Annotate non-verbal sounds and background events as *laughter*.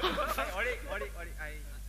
*laughs* 我哩我哩我哩哎。